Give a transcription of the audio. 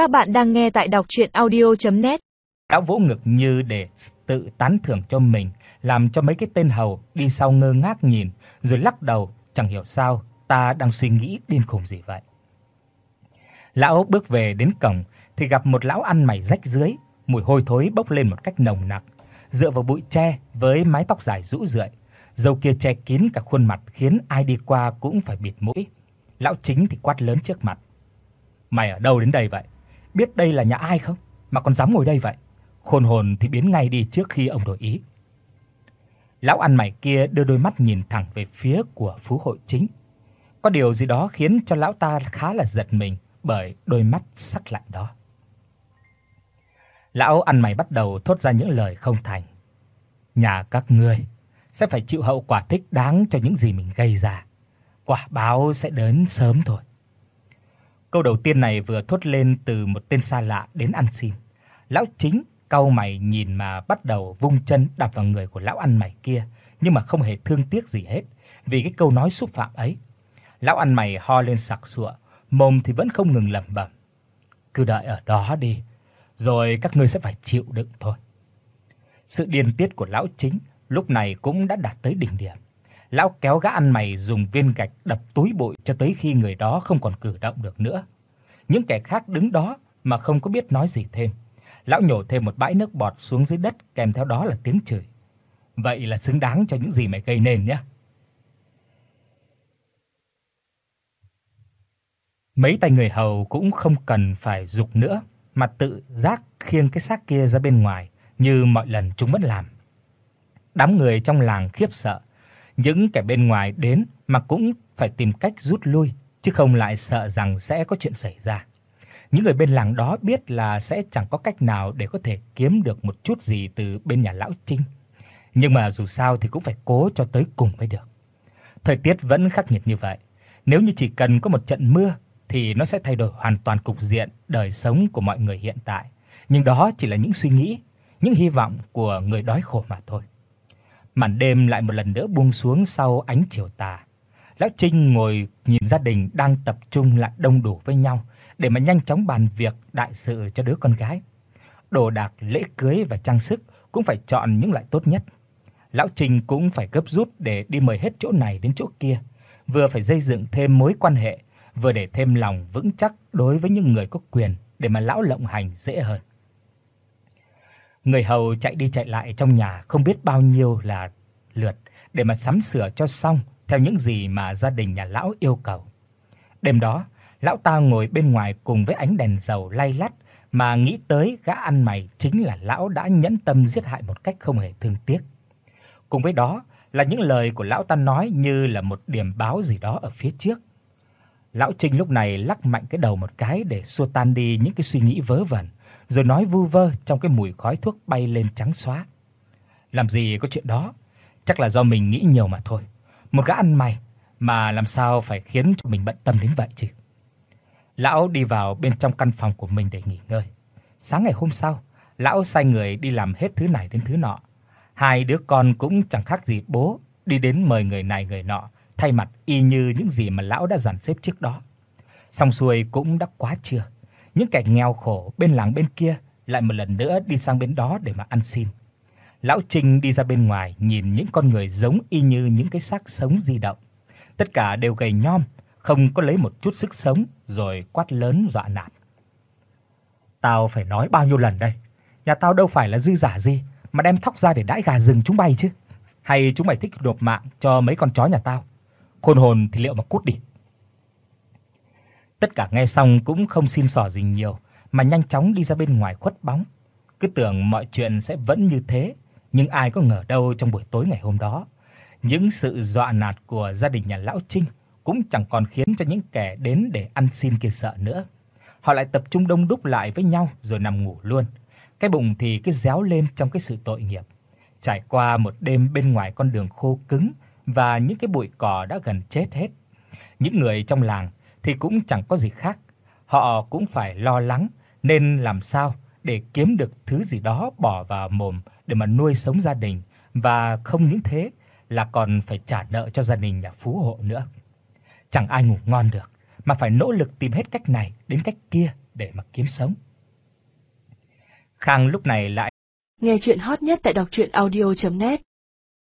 Các bạn đang nghe tại đọc audio net Lão vỗ ngực như để tự tán thưởng cho mình, làm cho mấy cái tên hầu đi sau ngơ ngác nhìn, rồi lắc đầu, chẳng hiểu sao ta đang suy nghĩ điên khùng gì vậy. Lão bước về đến cổng thì gặp một lão ăn mày rách rưới, mùi hôi thối bốc lên một cách nồng nặc, dựa vào bụi tre với mái tóc dài rũ rượi, râu kia che kín cả khuôn mặt khiến ai đi qua cũng phải bịt mũi. Lão chính thì quát lớn trước mặt. Mày ở đâu đến đây vậy? Biết đây là nhà ai không mà còn dám ngồi đây vậy? Khôn hồn thì biến ngay đi trước khi ông đổi ý. Lão ăn mày kia đưa đôi mắt nhìn thẳng về phía của phú hội chính. Có điều gì đó khiến cho lão ta khá là giật mình bởi đôi mắt sắc lạnh đó. Lão ăn mày bắt đầu thốt ra những lời không thành. Nhà các ngươi sẽ phải chịu hậu quả thích đáng cho những gì mình gây ra. Quả báo sẽ đến sớm thôi. Câu đầu tiên này vừa thốt lên từ một tên xa lạ đến ăn xin. Lão chính cau mày nhìn mà bắt đầu vung chân đạp vào người của lão ăn mày kia, nhưng mà không hề thương tiếc gì hết, vì cái câu nói xúc phạm ấy. Lão ăn mày ho lên sặc sụa, mồm thì vẫn không ngừng lẩm bẩm. Cứ đợi ở đó đi, rồi các ngươi sẽ phải chịu đựng thôi. Sự điên tiết của lão chính lúc này cũng đã đạt tới đỉnh điểm. Lão kéo gã ăn mày dùng viên gạch đập túi bụi cho tới khi người đó không còn cử động được nữa. Những kẻ khác đứng đó mà không có biết nói gì thêm. Lão nhổ thêm một bãi nước bọt xuống dưới đất kèm theo đó là tiếng chửi. Vậy là xứng đáng cho những gì mày gây nên nhé. Mấy tay người hầu cũng không cần phải dục nữa, mà tự giác khiêng cái xác kia ra bên ngoài như mọi lần chúng vẫn làm. Đám người trong làng khiếp sợ, những kẻ bên ngoài đến mà cũng phải tìm cách rút lui, chứ không lại sợ rằng sẽ có chuyện xảy ra. Những người bên làng đó biết là sẽ chẳng có cách nào để có thể kiếm được một chút gì từ bên nhà lão Trinh. Nhưng mà dù sao thì cũng phải cố cho tới cùng mới được. Thời tiết vẫn khắc nghiệt như vậy, nếu như chỉ cần có một trận mưa thì nó sẽ thay đổi hoàn toàn cục diện đời sống của mọi người hiện tại. Nhưng đó chỉ là những suy nghĩ, những hy vọng của người đói khổ mà thôi. Màn đêm lại một lần nữa buông xuống sau ánh chiều tà. Lão Trinh ngồi nhìn gia đình đang tập trung lại đông đủ với nhau để mà nhanh chóng bàn việc đại sự cho đứa con gái. Đồ đạc lễ cưới và trang sức cũng phải chọn những loại tốt nhất. Lão Trinh cũng phải gấp rút để đi mời hết chỗ này đến chỗ kia, vừa phải xây dựng thêm mối quan hệ, vừa để thêm lòng vững chắc đối với những người có quyền để mà lão lộng hành dễ hơn. Người hầu chạy đi chạy lại trong nhà không biết bao nhiêu là lượt để mà sắm sửa cho xong theo những gì mà gia đình nhà lão yêu cầu. Đêm đó, lão ta ngồi bên ngoài cùng với ánh đèn dầu lay lắt mà nghĩ tới gã ăn mày chính là lão đã nhẫn tâm giết hại một cách không hề thương tiếc. Cùng với đó là những lời của lão ta nói như là một điểm báo gì đó ở phía trước. Lão Trinh lúc này lắc mạnh cái đầu một cái để xua tan đi những cái suy nghĩ vớ vẩn, rồi nói vu vơ trong cái mùi khói thuốc bay lên trắng xóa. Làm gì có chuyện đó, chắc là do mình nghĩ nhiều mà thôi. Một gã ăn mày mà làm sao phải khiến cho mình bận tâm đến vậy chứ. Lão đi vào bên trong căn phòng của mình để nghỉ ngơi. Sáng ngày hôm sau, lão sai người đi làm hết thứ này đến thứ nọ. Hai đứa con cũng chẳng khác gì bố, đi đến mời người này người nọ, thay mặt y như những gì mà lão đã dàn xếp trước đó. Xong xuôi cũng đã quá trưa. Những kẻ nghèo khổ bên làng bên kia lại một lần nữa đi sang bên đó để mà ăn xin. Lão Trình đi ra bên ngoài nhìn những con người giống y như những cái xác sống di động. Tất cả đều gầy nhom, không có lấy một chút sức sống rồi quát lớn dọa nạt. Tao phải nói bao nhiêu lần đây, nhà tao đâu phải là dư giả gì mà đem thóc ra để đãi gà rừng chúng bay chứ. Hay chúng mày thích nộp mạng cho mấy con chó nhà tao? Khôn hồn thì liệu mà cút đi. Tất cả nghe xong cũng không xin xỏ gì nhiều, mà nhanh chóng đi ra bên ngoài khuất bóng. Cứ tưởng mọi chuyện sẽ vẫn như thế, nhưng ai có ngờ đâu trong buổi tối ngày hôm đó, những sự dọa nạt của gia đình nhà lão Trinh cũng chẳng còn khiến cho những kẻ đến để ăn xin kia sợ nữa. Họ lại tập trung đông đúc lại với nhau rồi nằm ngủ luôn. Cái bụng thì cứ réo lên trong cái sự tội nghiệp. Trải qua một đêm bên ngoài con đường khô cứng và những cái bụi cỏ đã gần chết hết. Những người trong làng thì cũng chẳng có gì khác, họ cũng phải lo lắng nên làm sao để kiếm được thứ gì đó bỏ vào mồm để mà nuôi sống gia đình và không những thế là còn phải trả nợ cho gia đình nhà phú hộ nữa. Chẳng ai ngủ ngon được mà phải nỗ lực tìm hết cách này đến cách kia để mà kiếm sống. Khang lúc này lại Nghe chuyện hot nhất tại đọc audio net